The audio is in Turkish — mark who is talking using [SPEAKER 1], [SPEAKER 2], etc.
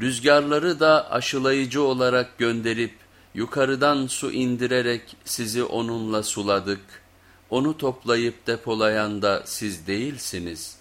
[SPEAKER 1] Rüzgarları da aşılayıcı olarak gönderip yukarıdan su indirerek sizi onunla suladık. Onu toplayıp depolayan da siz değilsiniz.''